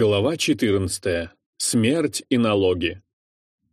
Глава 14. Смерть и налоги.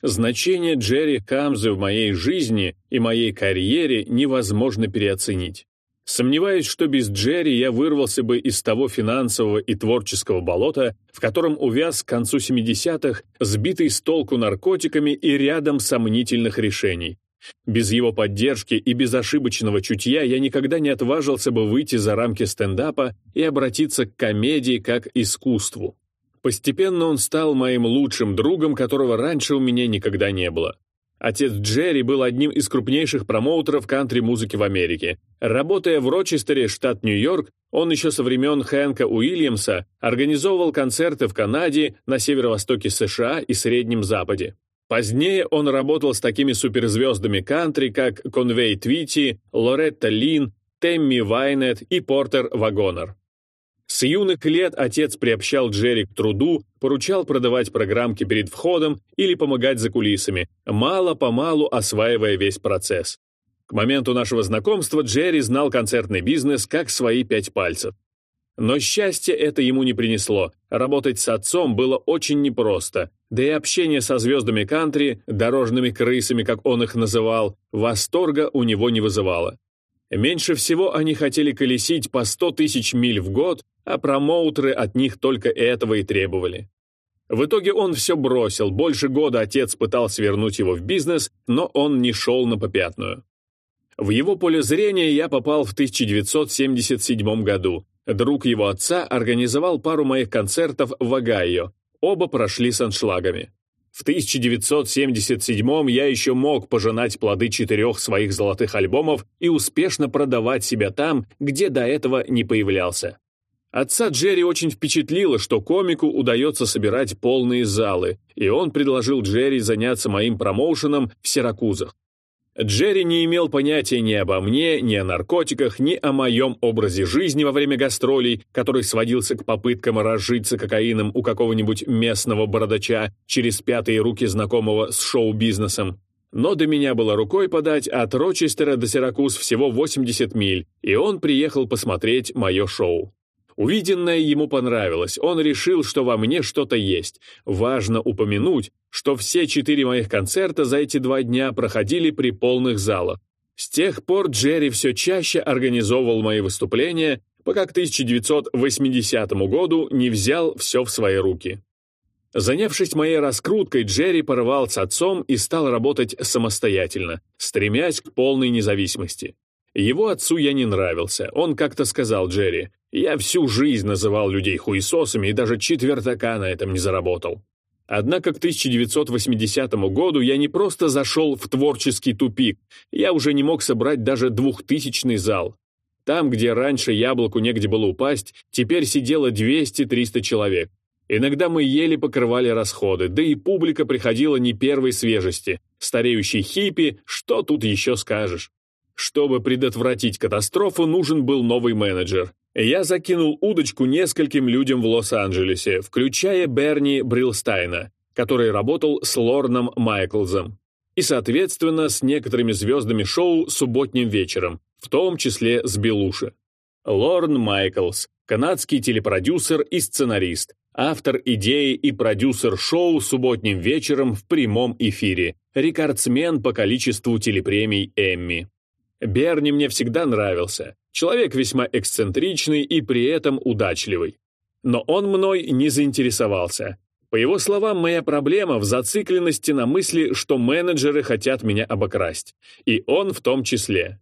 Значение Джерри Камзы в моей жизни и моей карьере невозможно переоценить. Сомневаюсь, что без Джерри я вырвался бы из того финансового и творческого болота, в котором увяз к концу 70-х, сбитый с толку наркотиками и рядом сомнительных решений. Без его поддержки и безошибочного чутья я никогда не отважился бы выйти за рамки стендапа и обратиться к комедии как искусству. Постепенно он стал моим лучшим другом, которого раньше у меня никогда не было. Отец Джерри был одним из крупнейших промоутеров кантри-музыки в Америке. Работая в Рочестере, штат Нью-Йорк, он еще со времен Хэнка Уильямса организовывал концерты в Канаде, на северо-востоке США и Среднем Западе. Позднее он работал с такими суперзвездами кантри, как Конвей Твити, Лоретта Лин, Темми Вайнет и Портер Вагонер. С юных лет отец приобщал Джерри к труду, поручал продавать программки перед входом или помогать за кулисами, мало-помалу осваивая весь процесс. К моменту нашего знакомства Джерри знал концертный бизнес как свои пять пальцев. Но счастье это ему не принесло. Работать с отцом было очень непросто, да и общение со звездами кантри, дорожными крысами, как он их называл, восторга у него не вызывало. Меньше всего они хотели колесить по 100 тысяч миль в год, а промоутеры от них только этого и требовали. В итоге он все бросил, больше года отец пытался вернуть его в бизнес, но он не шел на попятную. В его поле зрения я попал в 1977 году. Друг его отца организовал пару моих концертов в Огайо. Оба прошли с аншлагами. В 1977 я еще мог пожинать плоды четырех своих золотых альбомов и успешно продавать себя там, где до этого не появлялся. Отца Джерри очень впечатлило, что комику удается собирать полные залы, и он предложил Джерри заняться моим промоушеном в Сиракузах. Джерри не имел понятия ни обо мне, ни о наркотиках, ни о моем образе жизни во время гастролей, который сводился к попыткам разжиться кокаином у какого-нибудь местного бородача через пятые руки знакомого с шоу-бизнесом. Но до меня было рукой подать от Рочестера до Сиракуз всего 80 миль, и он приехал посмотреть мое шоу. Увиденное ему понравилось, он решил, что во мне что-то есть. Важно упомянуть, что все четыре моих концерта за эти два дня проходили при полных залах. С тех пор Джерри все чаще организовывал мои выступления, пока к 1980 году не взял все в свои руки. Занявшись моей раскруткой, Джерри порвал с отцом и стал работать самостоятельно, стремясь к полной независимости. Его отцу я не нравился. Он как-то сказал Джерри, «Я всю жизнь называл людей хуесосами и даже четвертака на этом не заработал». Однако к 1980 году я не просто зашел в творческий тупик, я уже не мог собрать даже двухтысячный зал. Там, где раньше яблоку негде было упасть, теперь сидело 200-300 человек. Иногда мы еле покрывали расходы, да и публика приходила не первой свежести. Стареющий хиппи, что тут еще скажешь? Чтобы предотвратить катастрофу, нужен был новый менеджер. Я закинул удочку нескольким людям в Лос-Анджелесе, включая Берни Брилстайна, который работал с Лорном Майклзом, и, соответственно, с некоторыми звездами шоу субботним вечером, в том числе с Белуши. Лорн Майклс, канадский телепродюсер и сценарист, автор идеи и продюсер шоу субботним вечером в прямом эфире, рекордсмен по количеству телепремий Эмми. Берни мне всегда нравился. Человек весьма эксцентричный и при этом удачливый. Но он мной не заинтересовался. По его словам, моя проблема в зацикленности на мысли, что менеджеры хотят меня обокрасть. И он в том числе.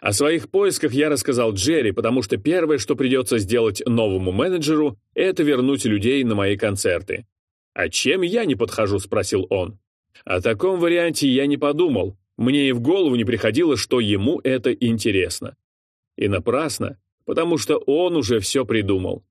О своих поисках я рассказал Джерри, потому что первое, что придется сделать новому менеджеру, это вернуть людей на мои концерты. «А чем я не подхожу?» – спросил он. О таком варианте я не подумал, мне и в голову не приходило, что ему это интересно. И напрасно, потому что он уже все придумал.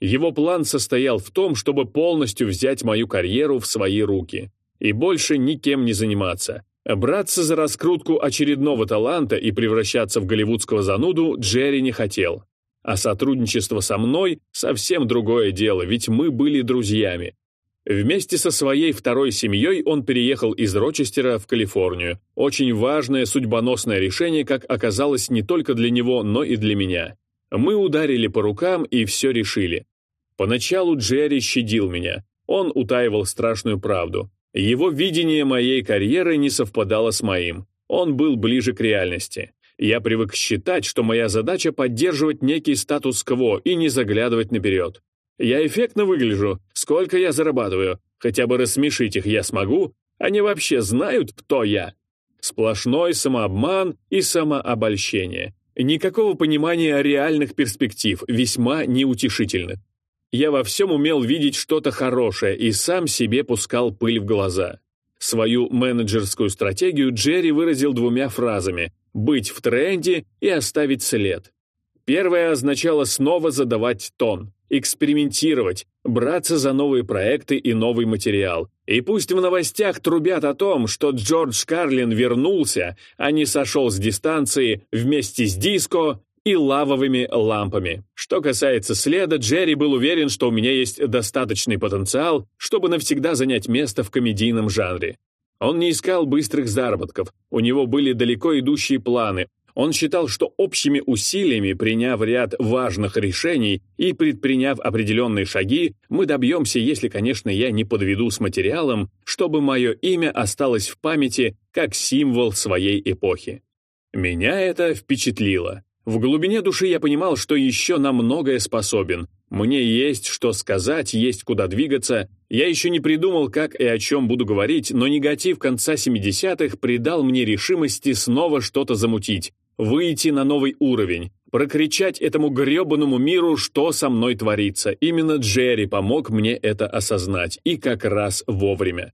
Его план состоял в том, чтобы полностью взять мою карьеру в свои руки и больше никем не заниматься. Браться за раскрутку очередного таланта и превращаться в голливудского зануду Джерри не хотел. А сотрудничество со мной – совсем другое дело, ведь мы были друзьями. Вместе со своей второй семьей он переехал из Рочестера в Калифорнию. Очень важное судьбоносное решение, как оказалось, не только для него, но и для меня. Мы ударили по рукам и все решили. Поначалу Джерри щадил меня. Он утаивал страшную правду. Его видение моей карьеры не совпадало с моим. Он был ближе к реальности. Я привык считать, что моя задача поддерживать некий статус-кво и не заглядывать наперед. Я эффектно выгляжу, сколько я зарабатываю, хотя бы рассмешить их я смогу, они вообще знают, кто я. Сплошной самообман и самообольщение. Никакого понимания реальных перспектив, весьма неутешительных. Я во всем умел видеть что-то хорошее и сам себе пускал пыль в глаза. Свою менеджерскую стратегию Джерри выразил двумя фразами «быть в тренде» и «оставить след». Первое означало снова задавать тон, экспериментировать, браться за новые проекты и новый материал. И пусть в новостях трубят о том, что Джордж Карлин вернулся, а не сошел с дистанции вместе с диско, и лавовыми лампами. Что касается следа, Джерри был уверен, что у меня есть достаточный потенциал, чтобы навсегда занять место в комедийном жанре. Он не искал быстрых заработков, у него были далеко идущие планы. Он считал, что общими усилиями, приняв ряд важных решений и предприняв определенные шаги, мы добьемся, если, конечно, я не подведу с материалом, чтобы мое имя осталось в памяти как символ своей эпохи. Меня это впечатлило. В глубине души я понимал, что еще на многое способен. Мне есть что сказать, есть куда двигаться. Я еще не придумал, как и о чем буду говорить, но негатив конца 70-х придал мне решимости снова что-то замутить, выйти на новый уровень, прокричать этому гребаному миру, что со мной творится. Именно Джерри помог мне это осознать, и как раз вовремя.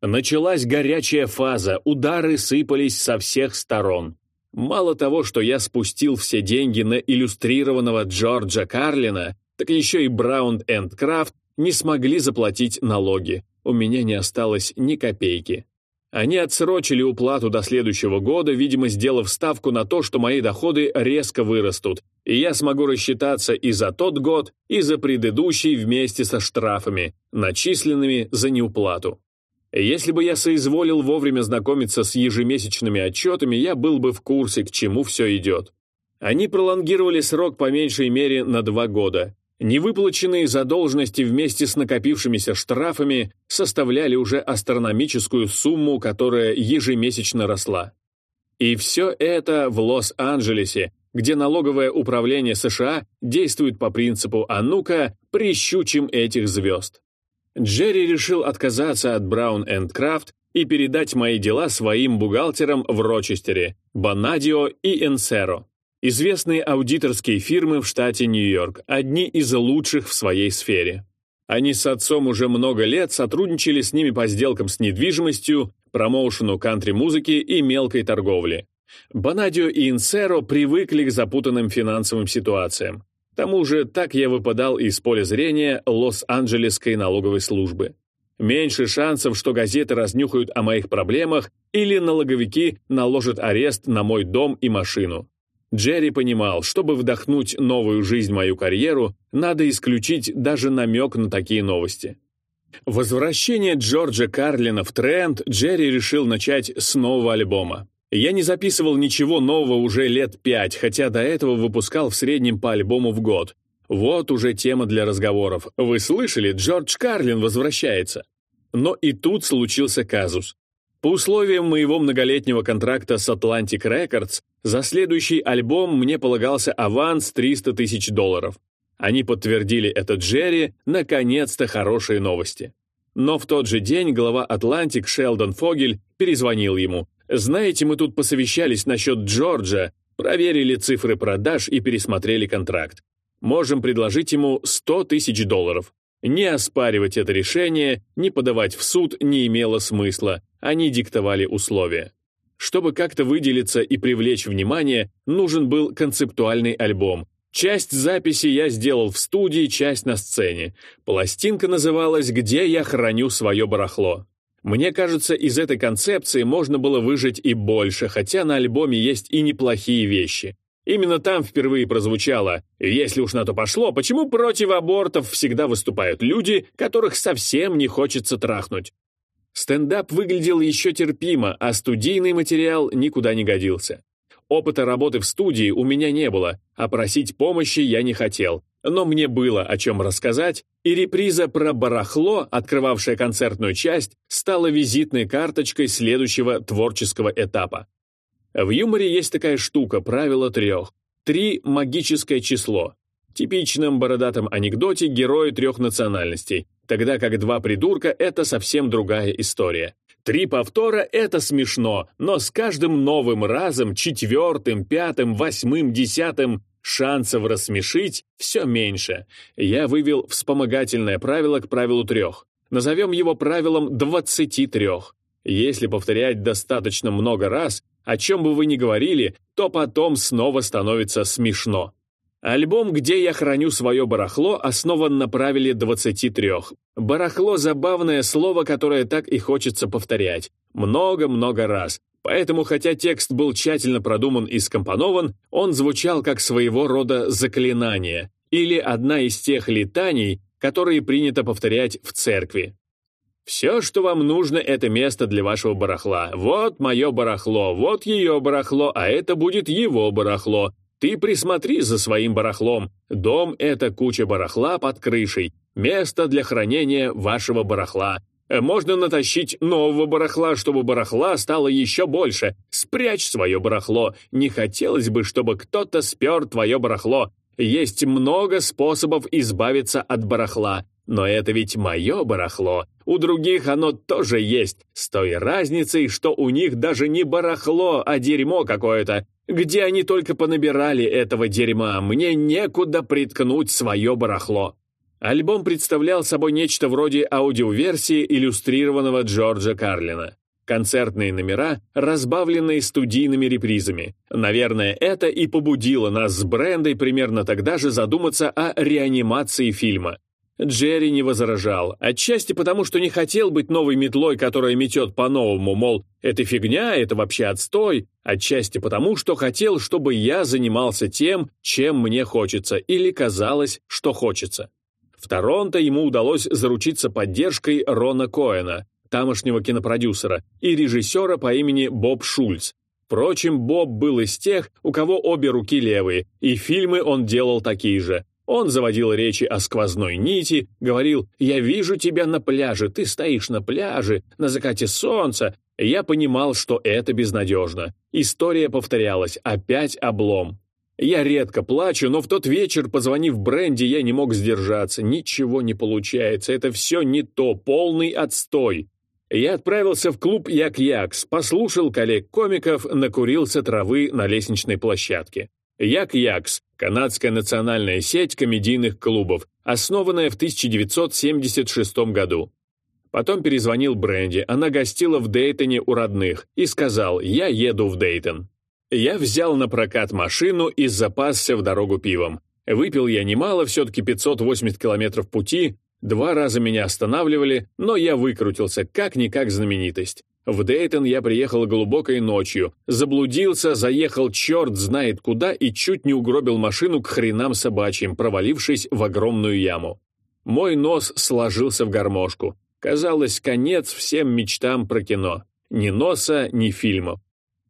Началась горячая фаза, удары сыпались со всех сторон. Мало того, что я спустил все деньги на иллюстрированного Джорджа Карлина, так еще и Браун энд Крафт не смогли заплатить налоги. У меня не осталось ни копейки. Они отсрочили уплату до следующего года, видимо, сделав ставку на то, что мои доходы резко вырастут, и я смогу рассчитаться и за тот год, и за предыдущий вместе со штрафами, начисленными за неуплату. Если бы я соизволил вовремя знакомиться с ежемесячными отчетами, я был бы в курсе, к чему все идет. Они пролонгировали срок по меньшей мере на два года. Невыплаченные задолженности вместе с накопившимися штрафами составляли уже астрономическую сумму, которая ежемесячно росла. И все это в Лос-Анджелесе, где налоговое управление США действует по принципу «а ну-ка, прищучим этих звезд». Джерри решил отказаться от Браун энд Крафт и передать мои дела своим бухгалтерам в Рочестере, Бонадио и Энсеро. Известные аудиторские фирмы в штате Нью-Йорк, одни из лучших в своей сфере. Они с отцом уже много лет сотрудничали с ними по сделкам с недвижимостью, промоушену кантри-музыки и мелкой торговли. Бонадио и Инсеро привыкли к запутанным финансовым ситуациям. К тому же так я выпадал из поля зрения Лос-Анджелесской налоговой службы. Меньше шансов, что газеты разнюхают о моих проблемах или налоговики наложат арест на мой дом и машину. Джерри понимал, чтобы вдохнуть новую жизнь в мою карьеру, надо исключить даже намек на такие новости. Возвращение Джорджа Карлина в тренд Джерри решил начать с нового альбома. Я не записывал ничего нового уже лет пять, хотя до этого выпускал в среднем по альбому в год. Вот уже тема для разговоров. Вы слышали, Джордж Карлин возвращается. Но и тут случился казус. По условиям моего многолетнего контракта с Atlantic Records, за следующий альбом мне полагался аванс 300 тысяч долларов. Они подтвердили это Джерри, наконец-то хорошие новости. Но в тот же день глава Atlantic Шелдон Фогель перезвонил ему, знаете, мы тут посовещались насчет Джорджа, проверили цифры продаж и пересмотрели контракт. Можем предложить ему 100 тысяч долларов. Не оспаривать это решение, не подавать в суд не имело смысла, они диктовали условия. Чтобы как-то выделиться и привлечь внимание, нужен был концептуальный альбом. Часть записи я сделал в студии, часть на сцене. Пластинка называлась «Где я храню свое барахло». Мне кажется, из этой концепции можно было выжить и больше, хотя на альбоме есть и неплохие вещи. Именно там впервые прозвучало «Если уж на то пошло, почему против абортов всегда выступают люди, которых совсем не хочется трахнуть?» Стендап выглядел еще терпимо, а студийный материал никуда не годился. Опыта работы в студии у меня не было, а просить помощи я не хотел. но мне было о чем рассказать, и реприза про барахло, открывавшая концертную часть, стала визитной карточкой следующего творческого этапа. В юморе есть такая штука, правило трех. Три – магическое число. В типичном бородатом анекдоте герои трех национальностей, тогда как два придурка – это совсем другая история. Три повтора – это смешно, но с каждым новым разом, четвертым, пятым, восьмым, десятым, шансов рассмешить все меньше. Я вывел вспомогательное правило к правилу трех. Назовем его правилом двадцати трех. Если повторять достаточно много раз, о чем бы вы ни говорили, то потом снова становится смешно. Альбом «Где я храню свое барахло» основан на правиле 23. Барахло – забавное слово, которое так и хочется повторять. Много-много раз. Поэтому, хотя текст был тщательно продуман и скомпонован, он звучал как своего рода заклинание или одна из тех летаний, которые принято повторять в церкви. «Все, что вам нужно, это место для вашего барахла. Вот мое барахло, вот ее барахло, а это будет его барахло. Ты присмотри за своим барахлом. Дом — это куча барахла под крышей, место для хранения вашего барахла. Э, можно натащить нового барахла, чтобы барахла стало еще больше. Спрячь свое барахло. Не хотелось бы, чтобы кто-то спер твое барахло. Есть много способов избавиться от барахла. Но это ведь мое барахло. У других оно тоже есть, с той разницей, что у них даже не барахло, а дерьмо какое-то. Где они только понабирали этого дерьма, мне некуда приткнуть свое барахло. Альбом представлял собой нечто вроде аудиоверсии иллюстрированного Джорджа Карлина. Концертные номера, разбавленные студийными репризами. Наверное, это и побудило нас с Брендой примерно тогда же задуматься о реанимации фильма. Джерри не возражал, отчасти потому, что не хотел быть новой метлой, которая метет по-новому, мол, это фигня, это вообще отстой, отчасти потому, что хотел, чтобы я занимался тем, чем мне хочется, или казалось, что хочется. В Торонто ему удалось заручиться поддержкой Рона Коэна, тамошнего кинопродюсера, и режиссера по имени Боб Шульц. Впрочем, Боб был из тех, у кого обе руки левые, и фильмы он делал такие же, он заводил речи о сквозной нити, говорил «Я вижу тебя на пляже, ты стоишь на пляже, на закате солнца». Я понимал, что это безнадежно. История повторялась, опять облом. Я редко плачу, но в тот вечер, позвонив Бренди, я не мог сдержаться. Ничего не получается, это все не то, полный отстой. Я отправился в клуб Як-Якс, послушал коллег-комиков, накурился травы на лестничной площадке. Як-Якс – канадская национальная сеть комедийных клубов, основанная в 1976 году. Потом перезвонил Бренди, она гостила в Дейтоне у родных, и сказал «Я еду в Дейтон». Я взял на прокат машину и запасся в дорогу пивом. Выпил я немало, все-таки 580 километров пути, два раза меня останавливали, но я выкрутился, как-никак знаменитость. В Дейтон я приехал глубокой ночью, заблудился, заехал черт знает куда и чуть не угробил машину к хренам собачьим, провалившись в огромную яму. Мой нос сложился в гармошку. Казалось, конец всем мечтам про кино. Ни носа, ни фильмов.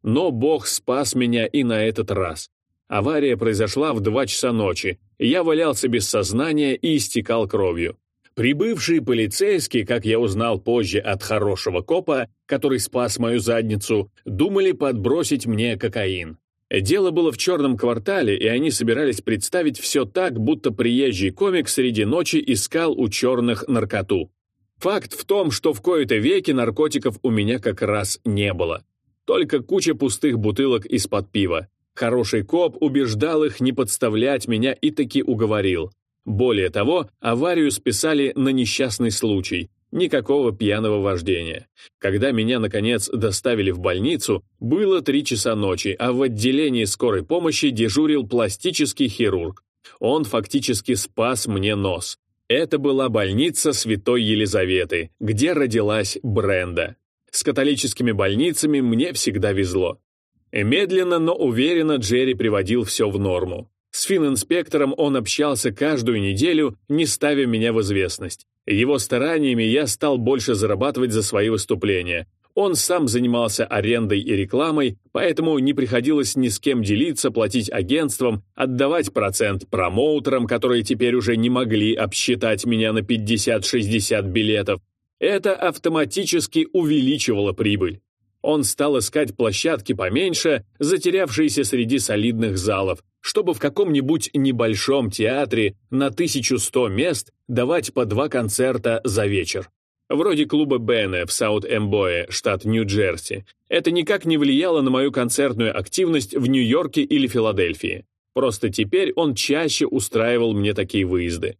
Но Бог спас меня и на этот раз. Авария произошла в два часа ночи. Я валялся без сознания и истекал кровью. Прибывший полицейский, как я узнал позже от хорошего копа, который спас мою задницу, думали подбросить мне кокаин. Дело было в черном квартале, и они собирались представить все так, будто приезжий комик среди ночи искал у черных наркоту. Факт в том, что в кои-то веки наркотиков у меня как раз не было. Только куча пустых бутылок из-под пива. Хороший коп убеждал их не подставлять меня и таки уговорил. Более того, аварию списали на несчастный случай, никакого пьяного вождения. Когда меня, наконец, доставили в больницу, было три часа ночи, а в отделении скорой помощи дежурил пластический хирург. Он фактически спас мне нос. Это была больница Святой Елизаветы, где родилась Бренда. С католическими больницами мне всегда везло. Медленно, но уверенно Джерри приводил все в норму. С фининспектором он общался каждую неделю, не ставя меня в известность. Его стараниями я стал больше зарабатывать за свои выступления. Он сам занимался арендой и рекламой, поэтому не приходилось ни с кем делиться, платить агентствам, отдавать процент промоутерам, которые теперь уже не могли обсчитать меня на 50-60 билетов. Это автоматически увеличивало прибыль. Он стал искать площадки поменьше, затерявшиеся среди солидных залов, чтобы в каком-нибудь небольшом театре на 1100 мест давать по два концерта за вечер. Вроде клуба Бена в Саут-Эмбое, штат Нью-Джерси. Это никак не влияло на мою концертную активность в Нью-Йорке или Филадельфии. Просто теперь он чаще устраивал мне такие выезды.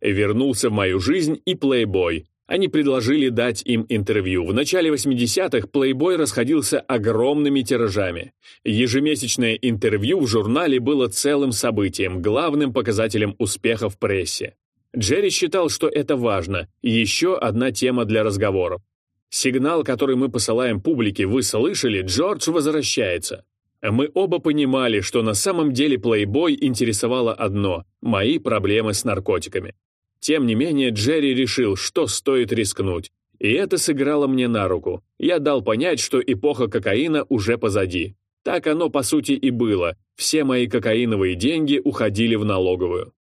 Вернулся в мою жизнь и плейбой, они предложили дать им интервью. В начале 80-х Playboy расходился огромными тиражами. Ежемесячное интервью в журнале было целым событием, главным показателем успеха в прессе. Джерри считал, что это важно, еще одна тема для разговоров. Сигнал, который мы посылаем публике, вы слышали, Джордж возвращается. Мы оба понимали, что на самом деле Playboy интересовало одно – мои проблемы с наркотиками. Тем не менее, Джерри решил, что стоит рискнуть. И это сыграло мне на руку. Я дал понять, что эпоха кокаина уже позади. Так оно, по сути, и было. Все мои кокаиновые деньги уходили в налоговую.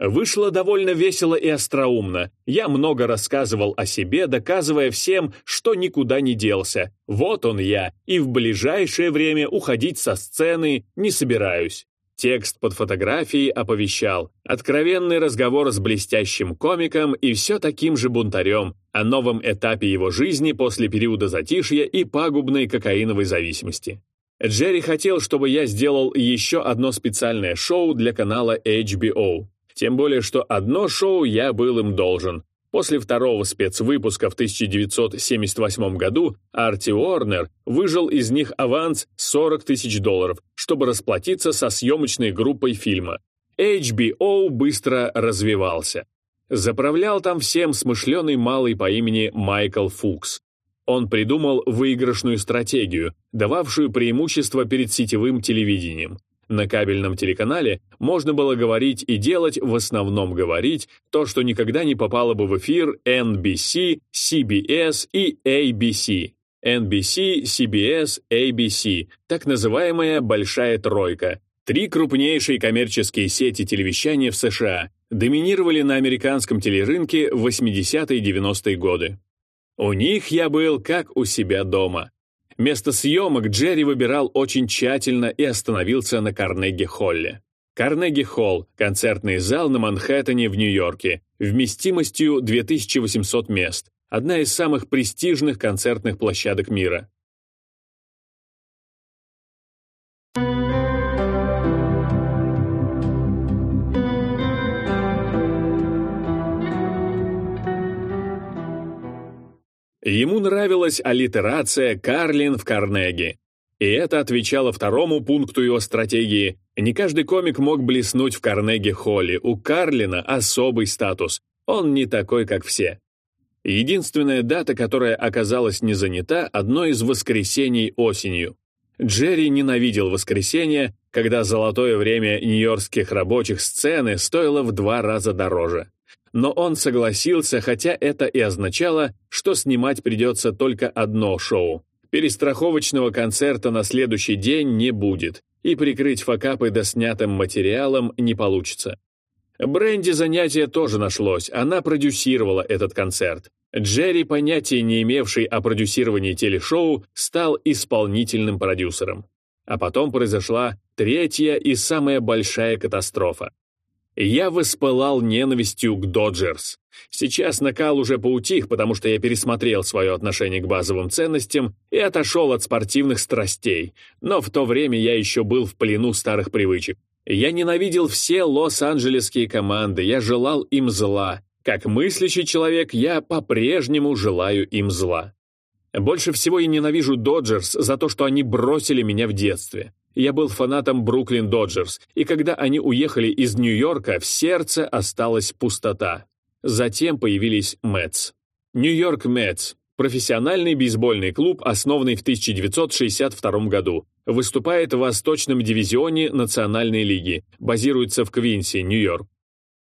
Вышло довольно весело и остроумно. Я много рассказывал о себе, доказывая всем, что никуда не делся. Вот он я, и в ближайшее время уходить со сцены не собираюсь. Текст под фотографией оповещал откровенный разговор с блестящим комиком и все таким же бунтарем о новом этапе его жизни после периода затишья и пагубной кокаиновой зависимости. Джерри хотел, чтобы я сделал еще одно специальное шоу для канала HBO. Тем более, что одно шоу я был им должен. После второго спецвыпуска в 1978 году Арти Уорнер выжил из них аванс 40 тысяч долларов, чтобы расплатиться со съемочной группой фильма. HBO быстро развивался. Заправлял там всем смышленый малый по имени Майкл Фукс. Он придумал выигрышную стратегию, дававшую преимущество перед сетевым телевидением. На кабельном телеканале можно было говорить и делать, в основном говорить, то, что никогда не попало бы в эфир NBC, CBS и ABC. NBC, CBS, ABC, так называемая «большая тройка». Три крупнейшие коммерческие сети телевещания в США доминировали на американском телерынке в 80-е и 90-е годы. У них я был как у себя дома. Место съемок Джерри выбирал очень тщательно и остановился на Карнеги-Холле. Карнеги-Холл – концертный зал на Манхэттене в Нью-Йорке, вместимостью 2800 мест, одна из самых престижных концертных площадок мира. Ему нравилась аллитерация «Карлин в Карнеги». И это отвечало второму пункту его стратегии. Не каждый комик мог блеснуть в Карнеги-холле. У Карлина особый статус. Он не такой, как все. Единственная дата, которая оказалась не занята, одно из воскресений осенью. Джерри ненавидел воскресенье, когда золотое время нью-йоркских рабочих сцены стоило в два раза дороже но он согласился, хотя это и означало, что снимать придется только одно шоу. Перестраховочного концерта на следующий день не будет, и прикрыть факапы доснятым материалом не получится. Бренди занятие тоже нашлось, она продюсировала этот концерт. Джерри, понятия не имевший о продюсировании телешоу, стал исполнительным продюсером. А потом произошла третья и самая большая катастрофа. Я воспылал ненавистью к Доджерс. Сейчас накал уже поутих, потому что я пересмотрел свое отношение к базовым ценностям и отошел от спортивных страстей, но в то время я еще был в плену старых привычек. Я ненавидел все лос-анджелесские команды, я желал им зла. Как мыслящий человек, я по-прежнему желаю им зла. Больше всего я ненавижу Доджерс за то, что они бросили меня в детстве. Я был фанатом Бруклин Доджерс, и когда они уехали из Нью-Йорка, в сердце осталась пустота. Затем появились Мэтс. Нью-Йорк Мэтс – профессиональный бейсбольный клуб, основанный в 1962 году. Выступает в Восточном дивизионе Национальной лиги, базируется в Квинси, Нью-Йорк.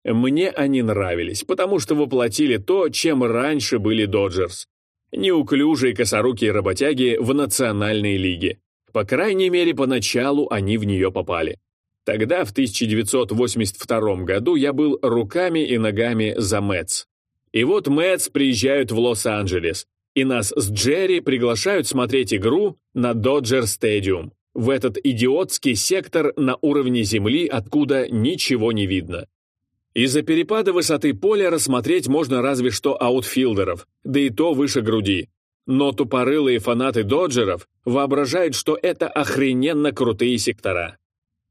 Мне они нравились, потому что воплотили то, чем раньше были Доджерс. Неуклюжие косорукие работяги в национальной лиге. По крайней мере, поначалу они в нее попали. Тогда, в 1982 году, я был руками и ногами за Мэтс. И вот Мэтс приезжают в Лос-Анджелес, и нас с Джерри приглашают смотреть игру на Доджер Стадиум, в этот идиотский сектор на уровне земли, откуда ничего не видно. Из-за перепада высоты поля рассмотреть можно разве что аутфилдеров, да и то выше груди. Но тупорылые фанаты Доджеров воображают, что это охрененно крутые сектора.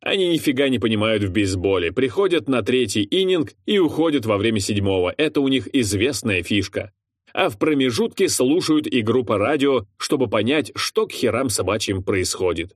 Они нифига не понимают в бейсболе, приходят на третий иннинг и уходят во время седьмого. Это у них известная фишка. А в промежутке слушают игру по радио, чтобы понять, что к херам собачьим происходит.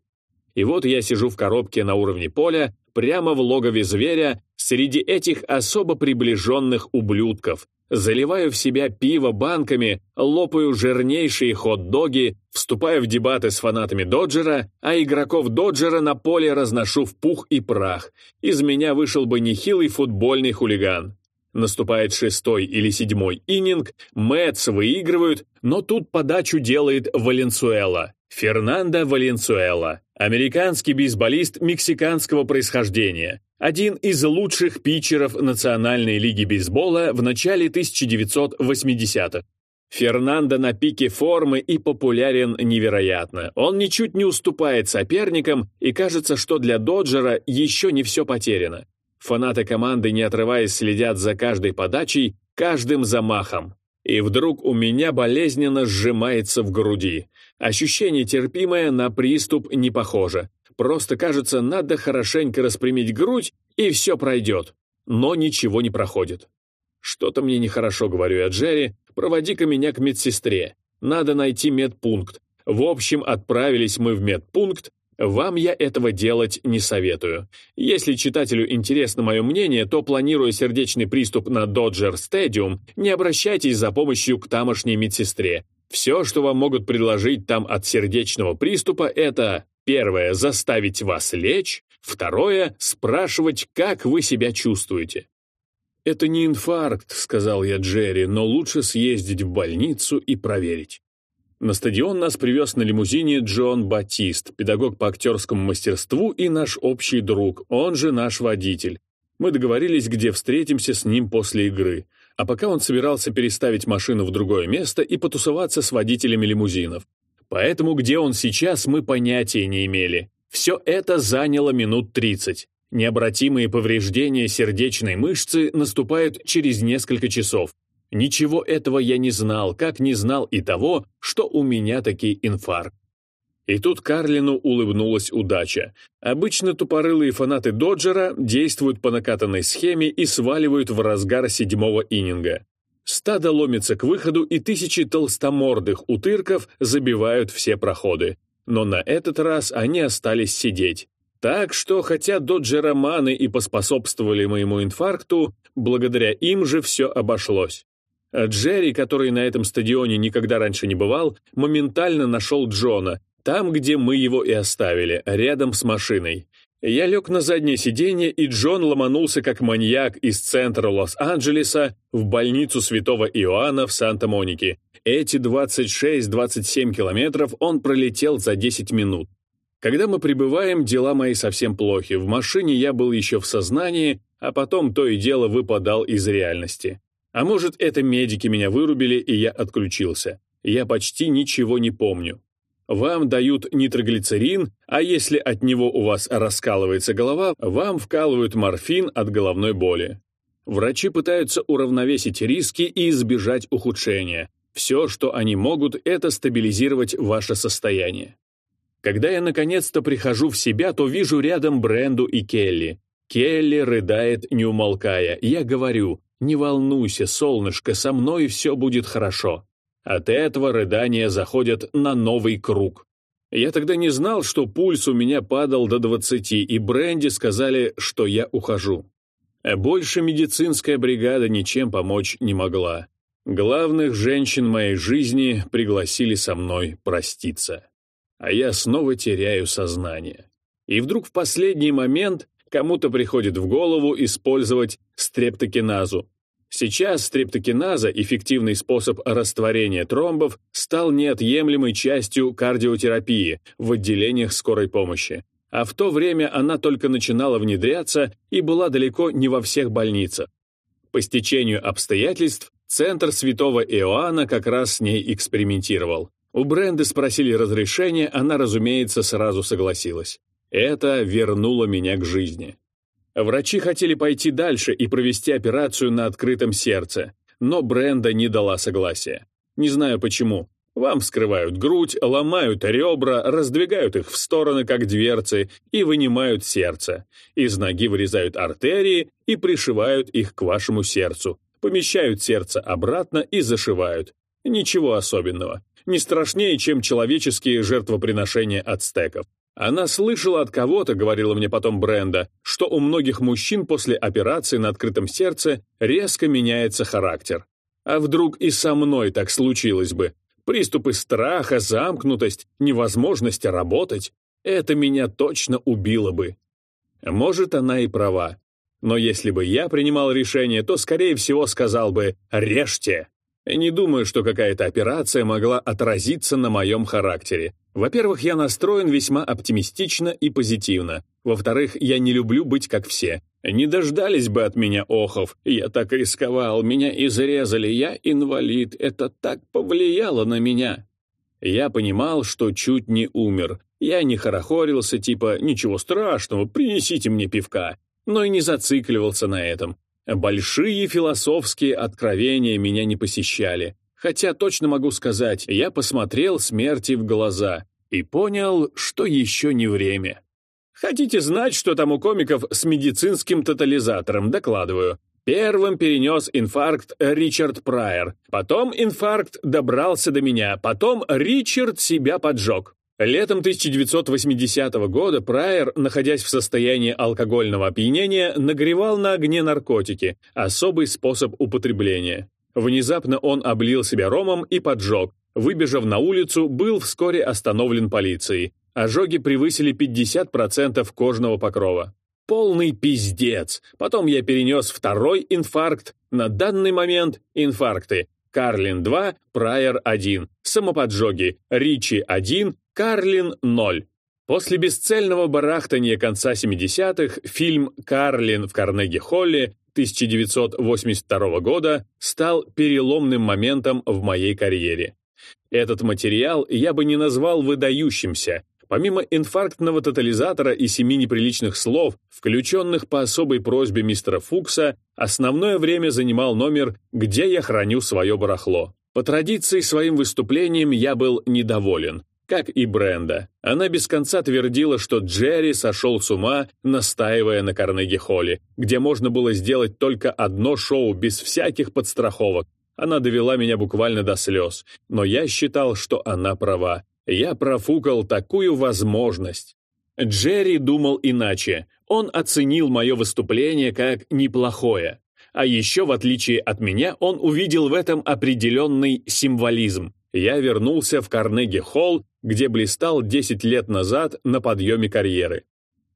И вот я сижу в коробке на уровне поля, прямо в логове зверя, среди этих особо приближенных ублюдков, Заливаю в себя пиво банками, лопаю жирнейшие хот-доги, вступаю в дебаты с фанатами Доджера, а игроков Доджера на поле разношу в пух и прах. Из меня вышел бы нехилый футбольный хулиган. Наступает шестой или седьмой иннинг, Мэтс выигрывают, но тут подачу делает Валенсуэла. Фернандо Валенсуэла, американский бейсболист мексиканского происхождения, один из лучших питчеров Национальной лиги бейсбола в начале 1980-х. Фернандо на пике формы и популярен невероятно. Он ничуть не уступает соперникам, и кажется, что для Доджера еще не все потеряно. Фанаты команды, не отрываясь, следят за каждой подачей, каждым замахом. И вдруг у меня болезненно сжимается в груди. Ощущение терпимое на приступ не похоже. Просто кажется, надо хорошенько распрямить грудь, и все пройдет. Но ничего не проходит. Что-то мне нехорошо, говорю я Джерри, проводи-ка меня к медсестре. Надо найти медпункт. В общем, отправились мы в медпункт, вам я этого делать не советую. Если читателю интересно мое мнение, то, планируя сердечный приступ на Доджер Стадиум, не обращайтесь за помощью к тамошней медсестре. Все, что вам могут предложить там от сердечного приступа, это Первое – заставить вас лечь. Второе – спрашивать, как вы себя чувствуете. «Это не инфаркт», — сказал я Джерри, «но лучше съездить в больницу и проверить». На стадион нас привез на лимузине Джон Батист, педагог по актерскому мастерству и наш общий друг, он же наш водитель. Мы договорились, где встретимся с ним после игры. А пока он собирался переставить машину в другое место и потусоваться с водителями лимузинов. Поэтому где он сейчас, мы понятия не имели. Все это заняло минут 30. Необратимые повреждения сердечной мышцы наступают через несколько часов. Ничего этого я не знал, как не знал и того, что у меня таки инфаркт. И тут Карлину улыбнулась удача. Обычно тупорылые фанаты Доджера действуют по накатанной схеме и сваливают в разгар седьмого ининга. Стадо ломится к выходу, и тысячи толстомордых утырков забивают все проходы. Но на этот раз они остались сидеть. Так что, хотя доджероманы и поспособствовали моему инфаркту, благодаря им же все обошлось. А Джерри, который на этом стадионе никогда раньше не бывал, моментально нашел Джона, там, где мы его и оставили, рядом с машиной. Я лег на заднее сиденье, и Джон ломанулся как маньяк из центра Лос-Анджелеса в больницу Святого Иоанна в Санта-Монике. Эти 26-27 километров он пролетел за 10 минут. Когда мы прибываем, дела мои совсем плохи. В машине я был еще в сознании, а потом то и дело выпадал из реальности. А может, это медики меня вырубили, и я отключился. Я почти ничего не помню. Вам дают нитроглицерин, а если от него у вас раскалывается голова, вам вкалывают морфин от головной боли. Врачи пытаются уравновесить риски и избежать ухудшения. Все, что они могут, это стабилизировать ваше состояние. Когда я наконец-то прихожу в себя, то вижу рядом Бренду и Келли. Келли рыдает, не умолкая. Я говорю, не волнуйся, солнышко, со мной все будет хорошо. От этого рыдания заходят на новый круг. Я тогда не знал, что пульс у меня падал до 20, и Бренди сказали, что я ухожу. Больше медицинская бригада ничем помочь не могла. Главных женщин моей жизни пригласили со мной проститься. А я снова теряю сознание. И вдруг в последний момент кому-то приходит в голову использовать стрептокиназу, Сейчас стрептокиназа, эффективный способ растворения тромбов, стал неотъемлемой частью кардиотерапии в отделениях скорой помощи. А в то время она только начинала внедряться и была далеко не во всех больницах. По стечению обстоятельств Центр Святого Иоанна как раз с ней экспериментировал. У Бренды спросили разрешения, она, разумеется, сразу согласилась. Это вернуло меня к жизни. Врачи хотели пойти дальше и провести операцию на открытом сердце, но Бренда не дала согласия. Не знаю почему. Вам вскрывают грудь, ломают ребра, раздвигают их в стороны, как дверцы, и вынимают сердце. Из ноги вырезают артерии и пришивают их к вашему сердцу, помещают сердце обратно и зашивают. Ничего особенного. Не страшнее, чем человеческие жертвоприношения ацтеков. Она слышала от кого-то, говорила мне потом Бренда, что у многих мужчин после операции на открытом сердце резко меняется характер. А вдруг и со мной так случилось бы? Приступы страха, замкнутость, невозможность работать — это меня точно убило бы. Может, она и права. Но если бы я принимал решение, то, скорее всего, сказал бы «режьте». Не думаю, что какая-то операция могла отразиться на моем характере. Во-первых, я настроен весьма оптимистично и позитивно. Во-вторых, я не люблю быть как все. Не дождались бы от меня охов. Я так рисковал, меня изрезали, я инвалид. Это так повлияло на меня. Я понимал, что чуть не умер. Я не хорохорился, типа «ничего страшного, принесите мне пивка». Но и не зацикливался на этом. Большие философские откровения меня не посещали. Хотя точно могу сказать, я посмотрел смерти в глаза и понял, что еще не время. Хотите знать, что там у комиков с медицинским тотализатором, докладываю. Первым перенес инфаркт Ричард Прайер. Потом инфаркт добрался до меня. Потом Ричард себя поджег. Летом 1980 года Прайер, находясь в состоянии алкогольного опьянения, нагревал на огне наркотики, особый способ употребления. Внезапно он облил себя ромом и поджег. Выбежав на улицу, был вскоре остановлен полицией. Ожоги превысили 50% кожного покрова. Полный пиздец. Потом я перенес второй инфаркт. На данный момент инфаркты. Карлин 2, Прайер 1. Самоподжоги. Ричи 1, Карлин 0. После бесцельного барахтания конца 70-х фильм «Карлин в Карнеги-Холле» 1982 года стал переломным моментом в моей карьере. Этот материал я бы не назвал выдающимся. Помимо инфарктного тотализатора и семи неприличных слов, включенных по особой просьбе мистера Фукса, основное время занимал номер «Где я храню свое барахло». По традиции своим выступлением я был недоволен как и Бренда. Она без конца твердила, что Джерри сошел с ума, настаивая на Карнеги-Холле, где можно было сделать только одно шоу без всяких подстраховок. Она довела меня буквально до слез, но я считал, что она права. Я профукал такую возможность. Джерри думал иначе. Он оценил мое выступление как неплохое. А еще, в отличие от меня, он увидел в этом определенный символизм. Я вернулся в Карнеги-Холл где блистал 10 лет назад на подъеме карьеры.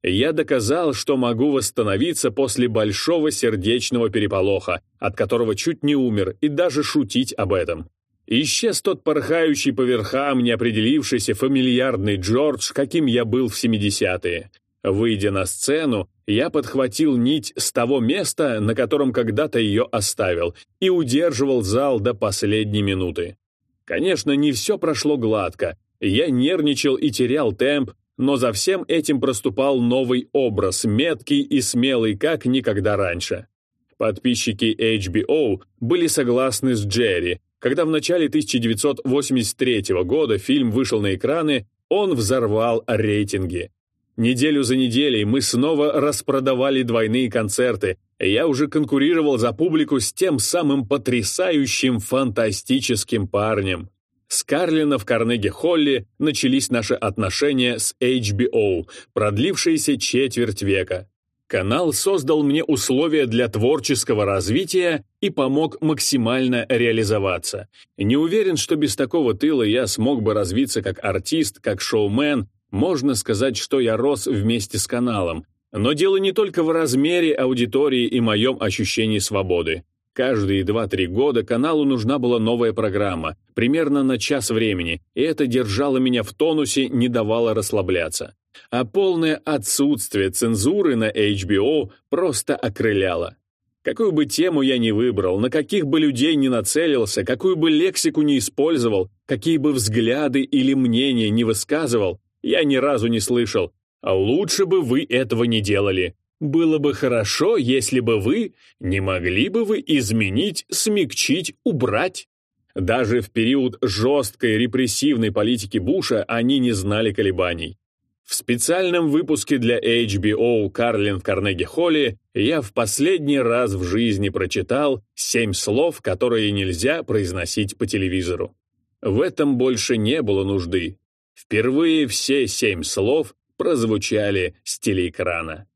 Я доказал, что могу восстановиться после большого сердечного переполоха, от которого чуть не умер, и даже шутить об этом. Исчез тот порхающий по верхам, неопределившийся фамильярный Джордж, каким я был в 70-е. Выйдя на сцену, я подхватил нить с того места, на котором когда-то ее оставил, и удерживал зал до последней минуты. Конечно, не все прошло гладко, я нервничал и терял темп, но за всем этим проступал новый образ, меткий и смелый, как никогда раньше. Подписчики HBO были согласны с Джерри. Когда в начале 1983 года фильм вышел на экраны, он взорвал рейтинги. Неделю за неделей мы снова распродавали двойные концерты, и я уже конкурировал за публику с тем самым потрясающим фантастическим парнем. С Карлина в Карнеги-Холле начались наши отношения с HBO, продлившиеся четверть века. Канал создал мне условия для творческого развития и помог максимально реализоваться. Не уверен, что без такого тыла я смог бы развиться как артист, как шоумен. Можно сказать, что я рос вместе с каналом. Но дело не только в размере аудитории и моем ощущении свободы. Каждые 2-3 года каналу нужна была новая программа, примерно на час времени, и это держало меня в тонусе, не давало расслабляться. А полное отсутствие цензуры на HBO просто окрыляло. Какую бы тему я ни выбрал, на каких бы людей ни нацелился, какую бы лексику ни использовал, какие бы взгляды или мнения не высказывал, я ни разу не слышал «А лучше бы вы этого не делали». Было бы хорошо, если бы вы, не могли бы вы изменить, смягчить, убрать. Даже в период жесткой репрессивной политики Буша они не знали колебаний. В специальном выпуске для HBO «Карлин в Карнеги-Холле» я в последний раз в жизни прочитал семь слов, которые нельзя произносить по телевизору. В этом больше не было нужды. Впервые все семь слов прозвучали с телеэкрана.